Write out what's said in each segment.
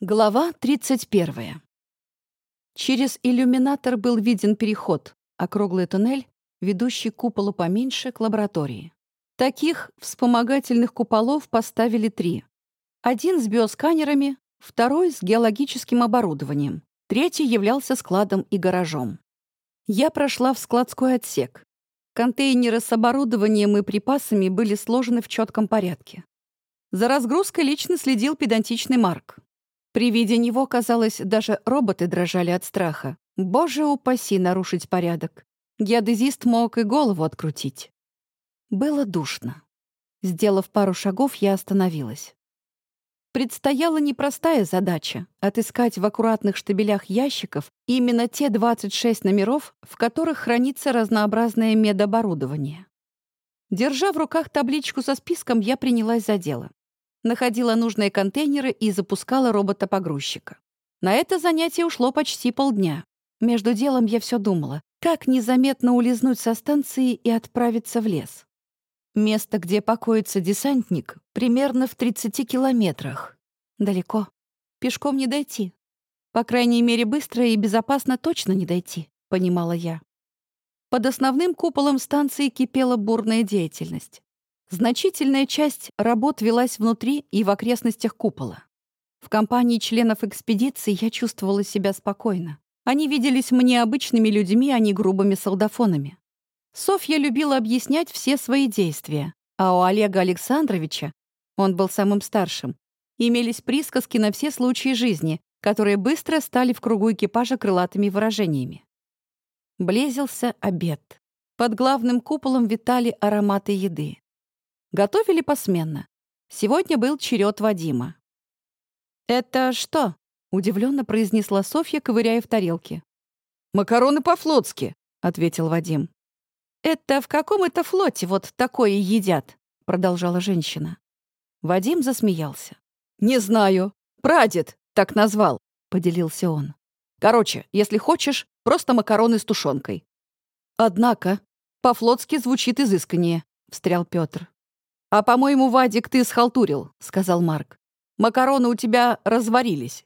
Глава 31. Через иллюминатор был виден переход, округлый туннель, ведущий куполу поменьше к лаборатории. Таких вспомогательных куполов поставили три. Один с биосканерами, второй с геологическим оборудованием, третий являлся складом и гаражом. Я прошла в складской отсек. Контейнеры с оборудованием и припасами были сложены в четком порядке. За разгрузкой лично следил педантичный Марк. При виде него, казалось, даже роботы дрожали от страха. Боже упаси нарушить порядок. Геодезист мог и голову открутить. Было душно. Сделав пару шагов, я остановилась. Предстояла непростая задача — отыскать в аккуратных штабелях ящиков именно те 26 номеров, в которых хранится разнообразное медоборудование. Держа в руках табличку со списком, я принялась за дело находила нужные контейнеры и запускала робота-погрузчика. На это занятие ушло почти полдня. Между делом я все думала, как незаметно улизнуть со станции и отправиться в лес. Место, где покоится десантник, примерно в 30 километрах. Далеко. Пешком не дойти. По крайней мере, быстро и безопасно точно не дойти, понимала я. Под основным куполом станции кипела бурная деятельность. Значительная часть работ велась внутри и в окрестностях купола. В компании членов экспедиции я чувствовала себя спокойно. Они виделись мне обычными людьми, а не грубыми солдафонами. Софья любила объяснять все свои действия, а у Олега Александровича, он был самым старшим, имелись присказки на все случаи жизни, которые быстро стали в кругу экипажа крылатыми выражениями. Близился обед. Под главным куполом витали ароматы еды. Готовили посменно. Сегодня был черед Вадима. «Это что?» — удивленно произнесла Софья, ковыряя в тарелке. «Макароны по-флотски», — ответил Вадим. «Это в каком это флоте вот такое едят?» — продолжала женщина. Вадим засмеялся. «Не знаю. Прадед так назвал», — поделился он. «Короче, если хочешь, просто макароны с тушенкой». «Однако, по-флотски звучит изысканнее», — встрял Петр. «А, по-моему, Вадик, ты схалтурил», — сказал Марк. «Макароны у тебя разварились».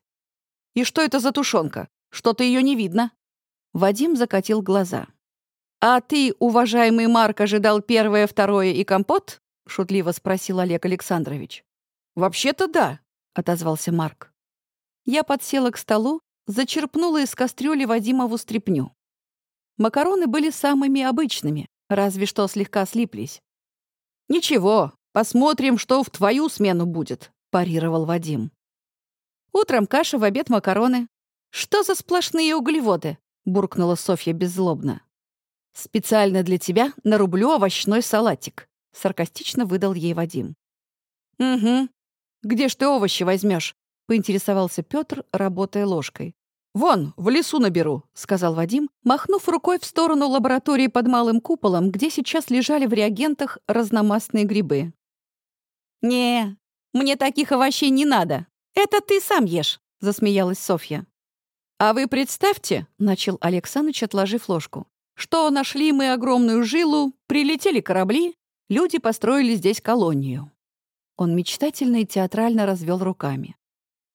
«И что это за тушенка? Что-то ее не видно». Вадим закатил глаза. «А ты, уважаемый Марк, ожидал первое, второе и компот?» — шутливо спросил Олег Александрович. «Вообще-то да», — отозвался Марк. Я подсела к столу, зачерпнула из кастрюли Вадимову стряпню. Макароны были самыми обычными, разве что слегка слиплись. «Ничего, посмотрим, что в твою смену будет», — парировал Вадим. «Утром каша, в обед макароны. Что за сплошные углеводы?» — буркнула Софья беззлобно. «Специально для тебя нарублю овощной салатик», — саркастично выдал ей Вадим. «Угу. Где ж ты овощи возьмешь? поинтересовался Петр, работая ложкой. «Вон, в лесу наберу», — сказал Вадим, махнув рукой в сторону лаборатории под малым куполом, где сейчас лежали в реагентах разномастные грибы. «Не, мне таких овощей не надо. Это ты сам ешь», — засмеялась Софья. «А вы представьте», — начал Александрович, отложив ложку, «что нашли мы огромную жилу, прилетели корабли, люди построили здесь колонию». Он мечтательно и театрально развел руками.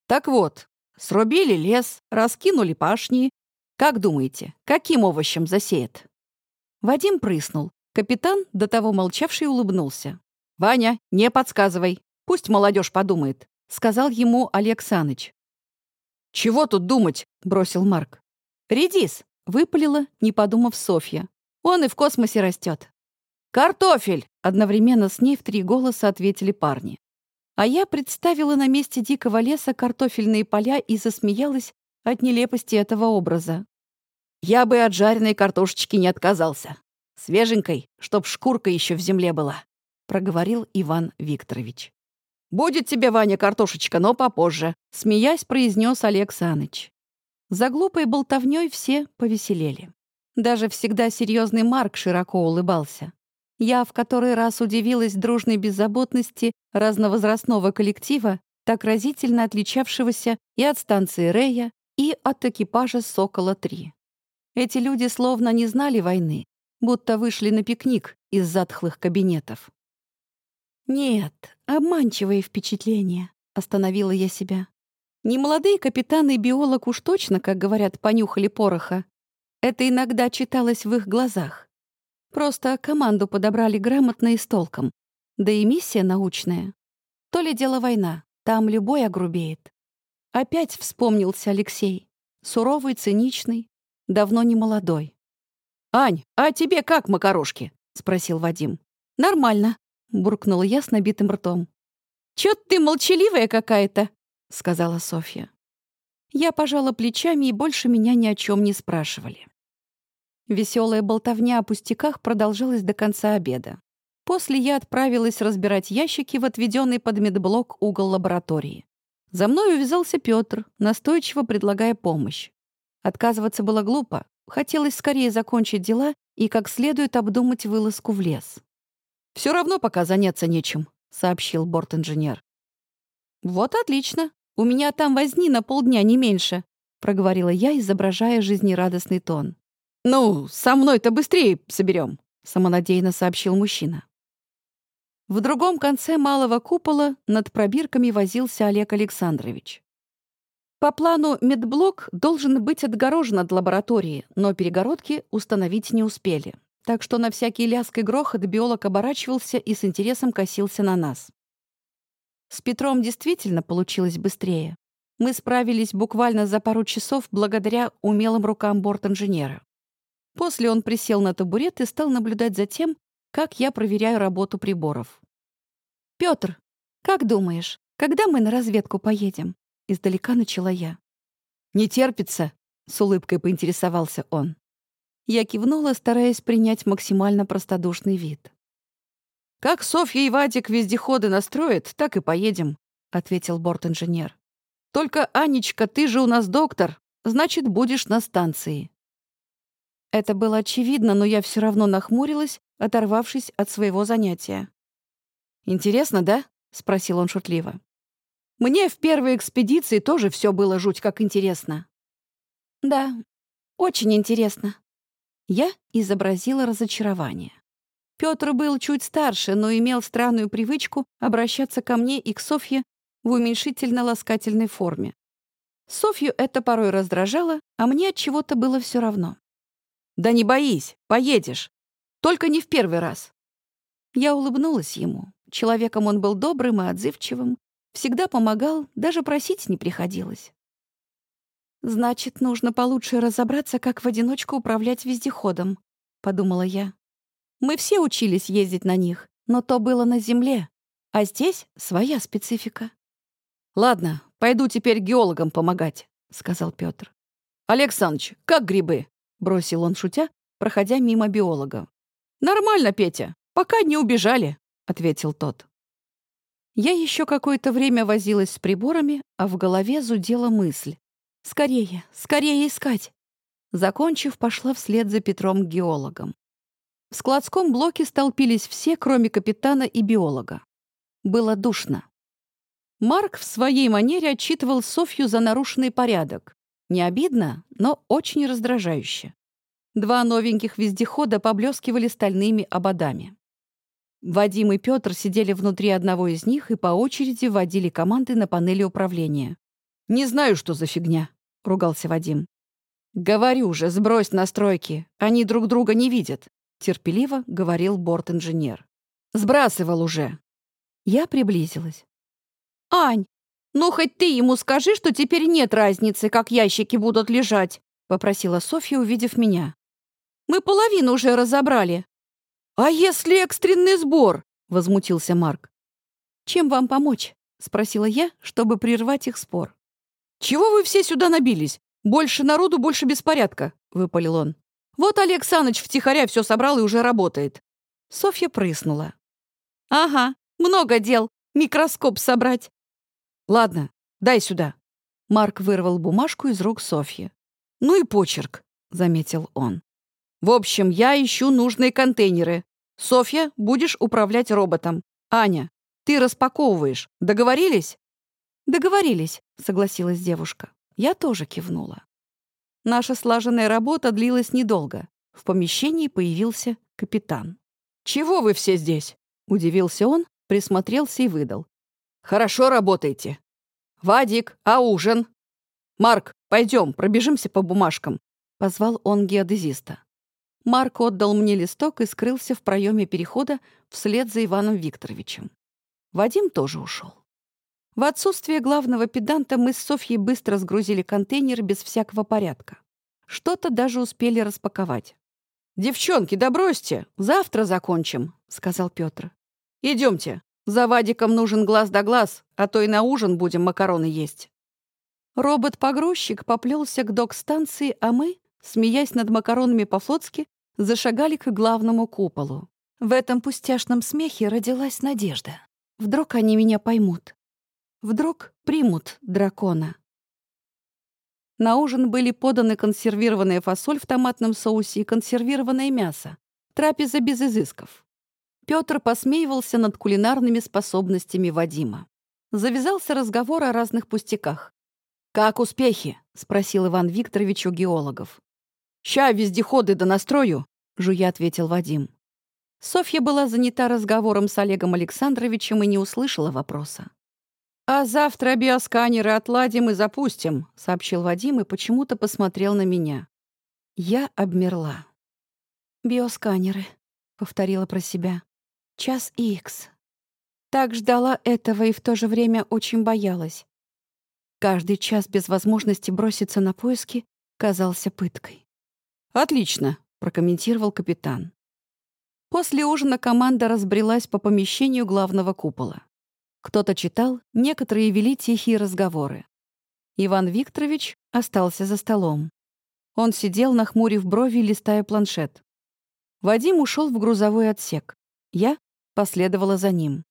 «Так вот, Срубили лес, раскинули пашни. Как думаете, каким овощем засеет?» Вадим прыснул. Капитан, до того молчавший, улыбнулся. «Ваня, не подсказывай. Пусть молодежь подумает», — сказал ему Олег Саныч. «Чего тут думать?» — бросил Марк. «Редис», — выпалила, не подумав Софья. «Он и в космосе растет. «Картофель!» — одновременно с ней в три голоса ответили парни. А я представила на месте дикого леса картофельные поля и засмеялась от нелепости этого образа. «Я бы от жареной картошечки не отказался. Свеженькой, чтоб шкурка еще в земле была», — проговорил Иван Викторович. «Будет тебе, Ваня, картошечка, но попозже», — смеясь произнес Олег Саныч. За глупой болтовней все повеселели. Даже всегда серьезный Марк широко улыбался. Я в который раз удивилась дружной беззаботности разновозрастного коллектива, так разительно отличавшегося и от станции Рея, и от экипажа «Сокола-3». Эти люди словно не знали войны, будто вышли на пикник из затхлых кабинетов. «Нет, обманчивые впечатления», — остановила я себя. Немолодые капитаны и биолог уж точно, как говорят, понюхали пороха. Это иногда читалось в их глазах. Просто команду подобрали грамотно и с толком. Да и миссия научная. То ли дело война, там любой огрубеет. Опять вспомнился Алексей. Суровый, циничный, давно не молодой. «Ань, а тебе как макарошки?» — спросил Вадим. «Нормально», — буркнула я с набитым ртом. «Чё ты молчаливая какая-то?» — сказала Софья. Я пожала плечами, и больше меня ни о чем не спрашивали. Веселая болтовня о пустяках продолжалась до конца обеда. После я отправилась разбирать ящики в отведенный под медблок угол лаборатории. За мной увязался Петр, настойчиво предлагая помощь. Отказываться было глупо. Хотелось скорее закончить дела и как следует обдумать вылазку в лес. Все равно пока заняться нечем», — сообщил борт-инженер. «Вот отлично. У меня там возни на полдня, не меньше», — проговорила я, изображая жизнерадостный тон. «Ну, со мной-то быстрее соберем», — самонадеянно сообщил мужчина. В другом конце малого купола над пробирками возился Олег Александрович. По плану медблок должен быть отгорожен от лаборатории, но перегородки установить не успели. Так что на всякий лязг и грохот биолог оборачивался и с интересом косился на нас. С Петром действительно получилось быстрее. Мы справились буквально за пару часов благодаря умелым рукам борт-инженера. После он присел на табурет и стал наблюдать за тем, как я проверяю работу приборов. «Пётр, как думаешь, когда мы на разведку поедем?» Издалека начала я. «Не терпится?» — с улыбкой поинтересовался он. Я кивнула, стараясь принять максимально простодушный вид. «Как Софья и Вадик вездеходы настроят, так и поедем», — ответил борт-инженер. «Только, Анечка, ты же у нас доктор, значит, будешь на станции». Это было очевидно, но я все равно нахмурилась, оторвавшись от своего занятия. «Интересно, да?» — спросил он шутливо. Мне в первой экспедиции тоже все было жуть как интересно. Да, очень интересно. Я изобразила разочарование. Пётр был чуть старше, но имел странную привычку обращаться ко мне и к Софье в уменьшительно-ласкательной форме. Софью это порой раздражало, а мне от чего-то было все равно. «Да не боись, поедешь. Только не в первый раз». Я улыбнулась ему. Человеком он был добрым и отзывчивым, Всегда помогал, даже просить не приходилось. «Значит, нужно получше разобраться, как в одиночку управлять вездеходом», — подумала я. «Мы все учились ездить на них, но то было на земле, а здесь своя специфика». «Ладно, пойду теперь геологам помогать», — сказал Петр. «Александрович, как грибы?» — бросил он, шутя, проходя мимо биолога. «Нормально, Петя, пока не убежали», — ответил тот. Я еще какое-то время возилась с приборами, а в голове зудела мысль. «Скорее, скорее искать!» Закончив, пошла вслед за Петром-геологом. В складском блоке столпились все, кроме капитана и биолога. Было душно. Марк в своей манере отчитывал Софью за нарушенный порядок. Не обидно, но очень раздражающе. Два новеньких вездехода поблескивали стальными ободами. Вадим и Петр сидели внутри одного из них и по очереди вводили команды на панели управления. «Не знаю, что за фигня», — ругался Вадим. «Говорю же, сбрось настройки. Они друг друга не видят», — терпеливо говорил борт-инженер. «Сбрасывал уже». Я приблизилась. «Ань, ну хоть ты ему скажи, что теперь нет разницы, как ящики будут лежать», — попросила Софья, увидев меня. «Мы половину уже разобрали. «А если экстренный сбор?» — возмутился Марк. «Чем вам помочь?» — спросила я, чтобы прервать их спор. «Чего вы все сюда набились? Больше народу, больше беспорядка», — выпалил он. «Вот Олег Саныч втихаря все собрал и уже работает». Софья прыснула. «Ага, много дел. Микроскоп собрать». «Ладно, дай сюда». Марк вырвал бумажку из рук Софьи. «Ну и почерк», — заметил он. «В общем, я ищу нужные контейнеры. Софья, будешь управлять роботом. Аня, ты распаковываешь. Договорились?» «Договорились», — согласилась девушка. Я тоже кивнула. Наша слаженная работа длилась недолго. В помещении появился капитан. «Чего вы все здесь?» — удивился он, присмотрелся и выдал. «Хорошо работаете». «Вадик, а ужин?» «Марк, пойдем, пробежимся по бумажкам», — позвал он геодезиста. Марк отдал мне листок и скрылся в проеме перехода вслед за Иваном Викторовичем. Вадим тоже ушел. В отсутствие главного педанта мы с Софьей быстро сгрузили контейнер без всякого порядка. Что-то даже успели распаковать. «Девчонки, да бросьте, завтра закончим», — сказал Петр. «Идемте, за Вадиком нужен глаз да глаз, а то и на ужин будем макароны есть». Робот-погрузчик поплелся к док-станции, а мы, смеясь над макаронами по-флотски, зашагали к главному куполу. В этом пустяшном смехе родилась надежда. Вдруг они меня поймут. Вдруг примут дракона. На ужин были поданы консервированная фасоль в томатном соусе и консервированное мясо. Трапеза без изысков. Петр посмеивался над кулинарными способностями Вадима. Завязался разговор о разных пустяках. «Как успехи?» — спросил Иван Викторович у геологов. «Ща вездеходы до настрою», — жуя ответил Вадим. Софья была занята разговором с Олегом Александровичем и не услышала вопроса. «А завтра биосканеры отладим и запустим», — сообщил Вадим и почему-то посмотрел на меня. Я обмерла. «Биосканеры», — повторила про себя. «Час икс». Так ждала этого и в то же время очень боялась. Каждый час без возможности броситься на поиски казался пыткой. «Отлично», — прокомментировал капитан. После ужина команда разбрелась по помещению главного купола. Кто-то читал, некоторые вели тихие разговоры. Иван Викторович остался за столом. Он сидел, нахмурив брови, листая планшет. Вадим ушел в грузовой отсек. Я последовала за ним.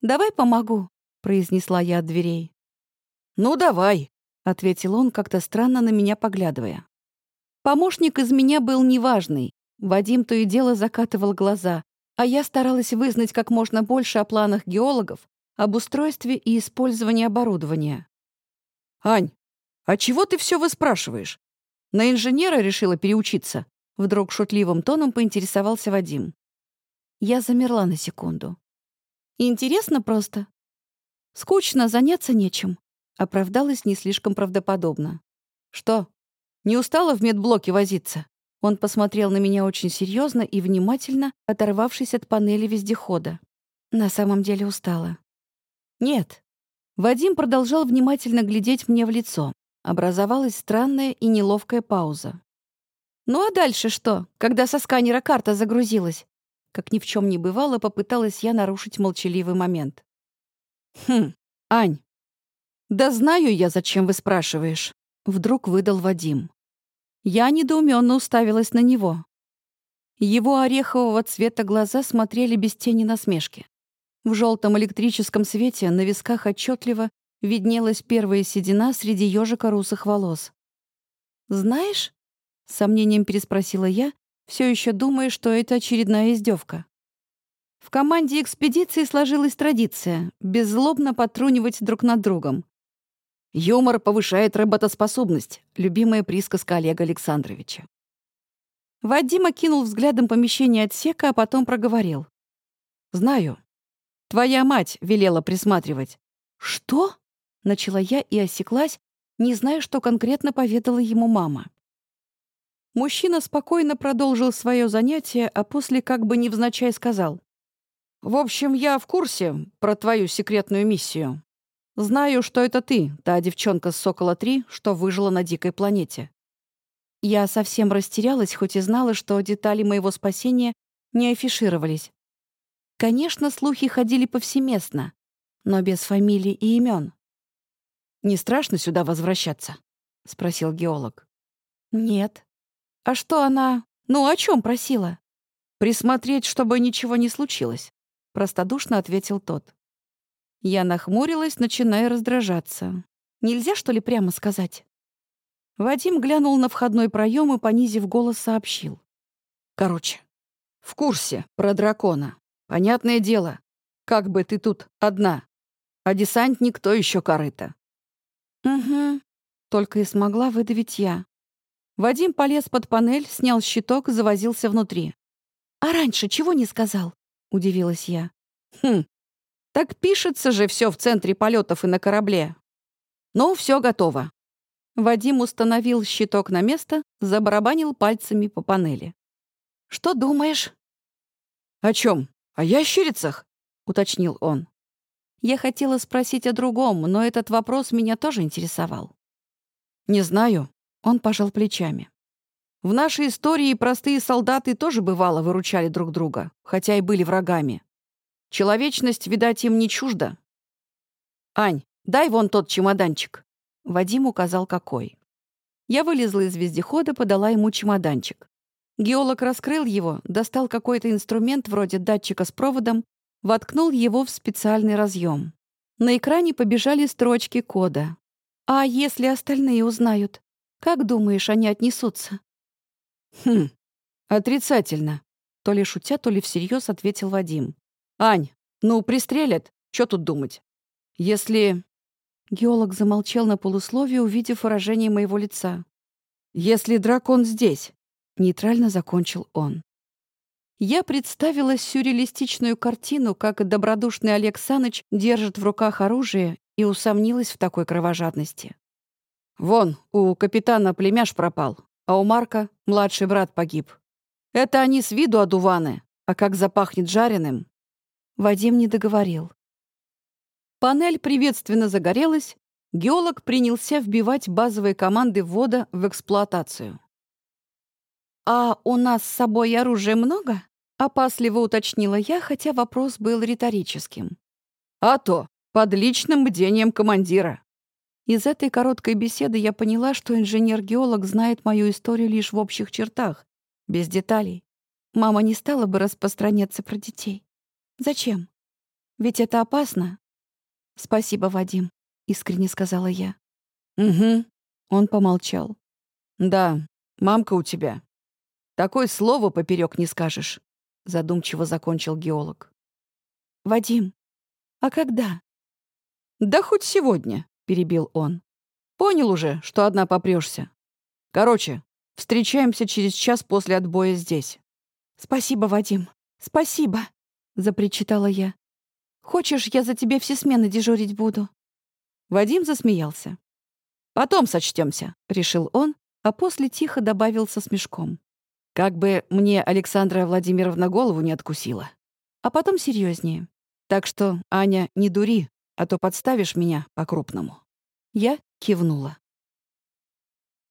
«Давай помогу», — произнесла я от дверей. «Ну, давай», — ответил он, как-то странно на меня поглядывая. Помощник из меня был неважный. Вадим то и дело закатывал глаза, а я старалась вызнать как можно больше о планах геологов, об устройстве и использовании оборудования. «Ань, а чего ты все выспрашиваешь? На инженера решила переучиться?» Вдруг шутливым тоном поинтересовался Вадим. Я замерла на секунду. «Интересно просто. Скучно, заняться нечем», — оправдалась не слишком правдоподобно. «Что, не устала в медблоке возиться?» Он посмотрел на меня очень серьезно и внимательно, оторвавшись от панели вездехода. На самом деле устала. Нет. Вадим продолжал внимательно глядеть мне в лицо. Образовалась странная и неловкая пауза. «Ну а дальше что, когда со сканера карта загрузилась?» Как ни в чем не бывало, попыталась я нарушить молчаливый момент. «Хм, Ань, да знаю я, зачем вы спрашиваешь», — вдруг выдал Вадим. Я недоуменно уставилась на него. Его орехового цвета глаза смотрели без тени насмешки. В желтом электрическом свете на висках отчетливо виднелась первая седина среди ежика русых волос. «Знаешь?» — сомнением переспросила я, все еще думая, что это очередная издевка. В команде экспедиции сложилась традиция — беззлобно потрунивать друг над другом. «Юмор повышает работоспособность», — любимая присказка Олега Александровича. Вадим окинул взглядом помещение отсека, а потом проговорил. «Знаю. Твоя мать велела присматривать». «Что?» — начала я и осеклась, не зная, что конкретно поведала ему мама. Мужчина спокойно продолжил свое занятие, а после как бы невзначай сказал. «В общем, я в курсе про твою секретную миссию. Знаю, что это ты, та девчонка с «Сокола-3», что выжила на дикой планете». Я совсем растерялась, хоть и знала, что детали моего спасения не афишировались. Конечно, слухи ходили повсеместно, но без фамилий и имен. «Не страшно сюда возвращаться?» — спросил геолог. «Нет. А что она... Ну, о чем просила?» «Присмотреть, чтобы ничего не случилось», — простодушно ответил тот. Я нахмурилась, начиная раздражаться. «Нельзя, что ли, прямо сказать?» Вадим глянул на входной проем и, понизив голос, сообщил. «Короче, в курсе про дракона. Понятное дело, как бы ты тут одна, а десантник то еще корыто. Угу, только и смогла выдавить я. Вадим полез под панель, снял щиток, завозился внутри. «А раньше чего не сказал?» — удивилась я. «Хм, так пишется же все в центре полетов и на корабле. Ну, все готово. Вадим установил щиток на место, забарабанил пальцами по панели. «Что думаешь?» «О чем? О ящерицах?» — уточнил он. Я хотела спросить о другом, но этот вопрос меня тоже интересовал. «Не знаю», — он пожал плечами. «В нашей истории простые солдаты тоже бывало выручали друг друга, хотя и были врагами. Человечность, видать, им не чужда. Ань, дай вон тот чемоданчик». Вадим указал, какой. Я вылезла из вездехода, подала ему чемоданчик. Геолог раскрыл его, достал какой-то инструмент вроде датчика с проводом, воткнул его в специальный разъем. На экране побежали строчки кода. «А если остальные узнают? Как думаешь, они отнесутся?» «Хм, отрицательно», — то ли шутя, то ли всерьез ответил Вадим. «Ань, ну, пристрелят, что тут думать? Если...» Геолог замолчал на полусловие, увидев выражение моего лица. «Если дракон здесь», — нейтрально закончил он. Я представила сюрреалистичную картину, как добродушный Олег Саныч держит в руках оружие и усомнилась в такой кровожадности. «Вон, у капитана племяш пропал, а у Марка младший брат погиб. Это они с виду одуваны, а как запахнет жареным?» Вадим не договорил. Панель приветственно загорелась, геолог принялся вбивать базовые команды ввода в эксплуатацию. «А у нас с собой оружия много?» — опасливо уточнила я, хотя вопрос был риторическим. «А то, под личным бдением командира». Из этой короткой беседы я поняла, что инженер-геолог знает мою историю лишь в общих чертах, без деталей. Мама не стала бы распространяться про детей. Зачем? Ведь это опасно. «Спасибо, Вадим», — искренне сказала я. «Угу», — он помолчал. «Да, мамка у тебя. Такое слово поперек не скажешь», — задумчиво закончил геолог. «Вадим, а когда?» «Да хоть сегодня», — перебил он. «Понял уже, что одна попрешься. Короче, встречаемся через час после отбоя здесь». «Спасибо, Вадим, спасибо», — запричитала я. Хочешь, я за тебя все смены дежурить буду?» Вадим засмеялся. «Потом сочтемся», — решил он, а после тихо добавил со смешком. «Как бы мне Александра Владимировна голову не откусила». А потом серьезнее. «Так что, Аня, не дури, а то подставишь меня по-крупному». Я кивнула.